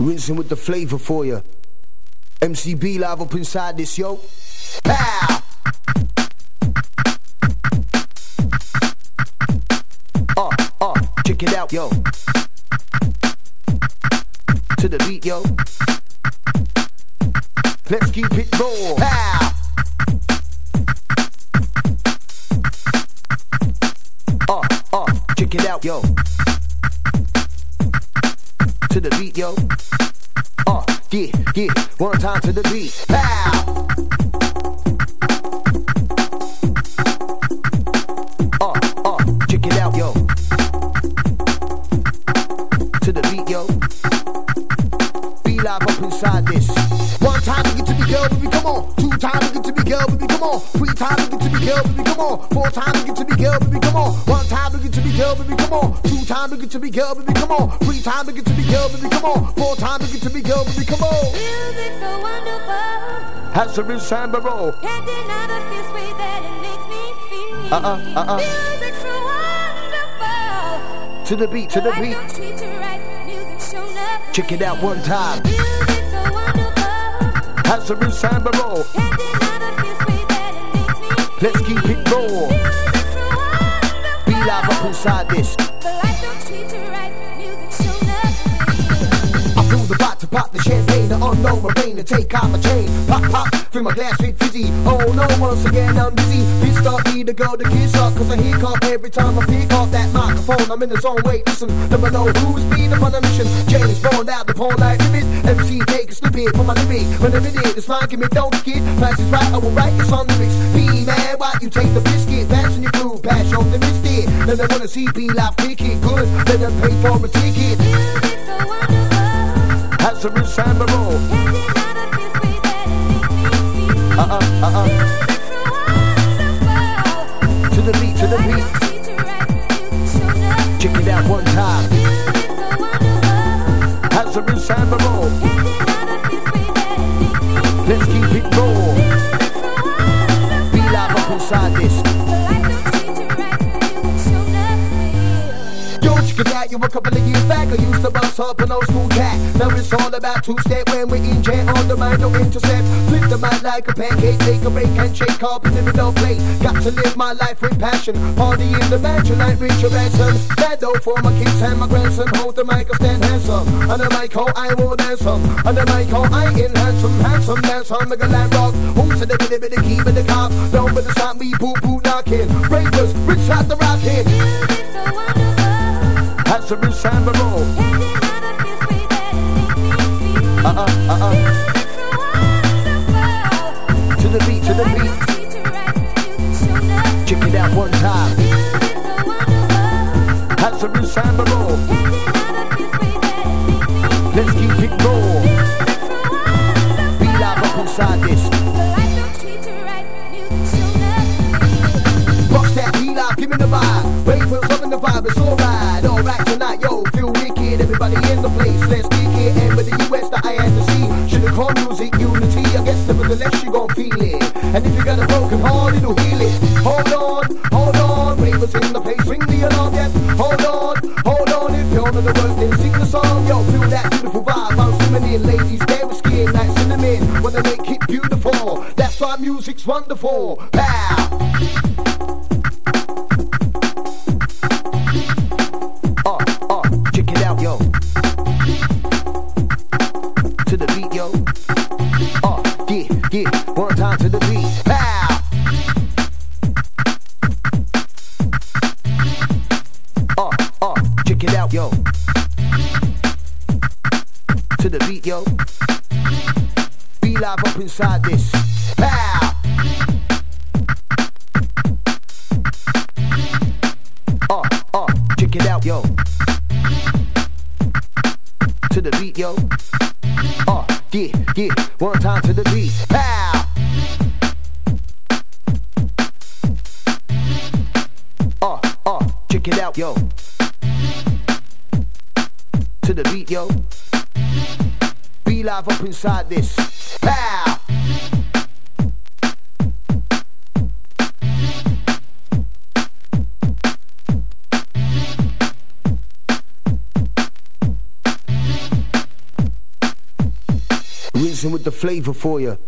Rinsing with the flavor for you. MCB live up inside this, yo. Pow! Uh, uh, check it out, yo. To the beat, yo. Let's keep it raw. Pow! Uh, uh, check it out, yo. To the beat, yo. Uh, yeah, yeah, one time to the beat. Pow! Uh, uh, check it out, yo. To the beat, yo. Be live up inside this. One time to get to me, girl, baby, come on. Two times to get to me, girl, baby, come on. Three times to get to me, girl, baby, come on. Four times to get to me, girl, baby, come on. One time to get to me, girl, baby, come on. Two times to get to me, girl, baby, come on. Three times to get to me, girl, baby, come on. Four times to get to me, girl, baby, come on. Music so wonderful. Has to be Samba roll. Can't deny the fierce way that it makes me feel. Uh-uh, uh-uh. Music so wonderful. To the beat, to the beat. don't treat you right. Music shown up. Check it out one time. Music so wonderful. Has to be Samba roll. Can't Let's keep it wonderful. Be live up inside this. I feel the pot to pop the champagne, the unknown rain to take out my chain. Pop, pop, fill my glass with fizzy. Oh no, once again I'm busy. Pissed off, need to go to kiss up, cause I hiccup every time I pick up that microphone. I'm in the zone, wait, listen, never know who's been upon a mission. James Bond out the phone like limit. MC take a snippet from my lyric. When I'm in it, it's fine, give me don't kid. Pass is right, I will write this on lyrics. Be man, why you take the biscuit? Pass in your groove, pass your the mistake. Then they wanna see B live kick it good, then they pay for a ticket. So wonderful. Has to be Samba roll. The fierce way that it makes me feel. Uh-uh, uh-uh. Music so wonderful. To the beat, to the beat. don't treat you right. Music shown up. Check it out one time. Music so wonderful. Has to be Samba roll. Can't deny the fierce way that it makes me feel. Let's keep it raw. This. But it out. You a couple of years back. I used to bust up an old school cat. Now it's all about two step when we're in jet on the mind, no intercept. Flip the mic like a pancake, take a break and shake up in the middle play. Got to live my life with passion. Party in the mansion like Richard Branson. Bando for my kids and my grandson. Hold the mic, I stand handsome. And the mic, I will dance some. And the mic, I in handsome, handsome dance on the land rock. Who's the bitty bitty key with the cop? Don't better stop me, boo boo knocking. Ravers, rich out the rockin'. It makes me feel. Uh-uh, uh-uh. Music so wonderful. To the beat, to the beat. don't treat you right. Music shown up. Check it out one time. Music so wonderful. Has to roll. Hold on, hold on. If you're on the words, then sing the song. Yo, feel that beautiful vibe. I'm swimming in, ladies, damn skin like cinnamon. When they make it beautiful, that's why music's wonderful. Pow! Yo. To the beat, yo. Be live up inside this. Pow! Uh, uh, check it out, yo. To the beat, yo. Uh, yeah, yeah, one time to the beat. Pow! Uh, uh, check it out, yo. To the beat, yo. Be live up inside this. Pow! Rinsing with the flavor for you.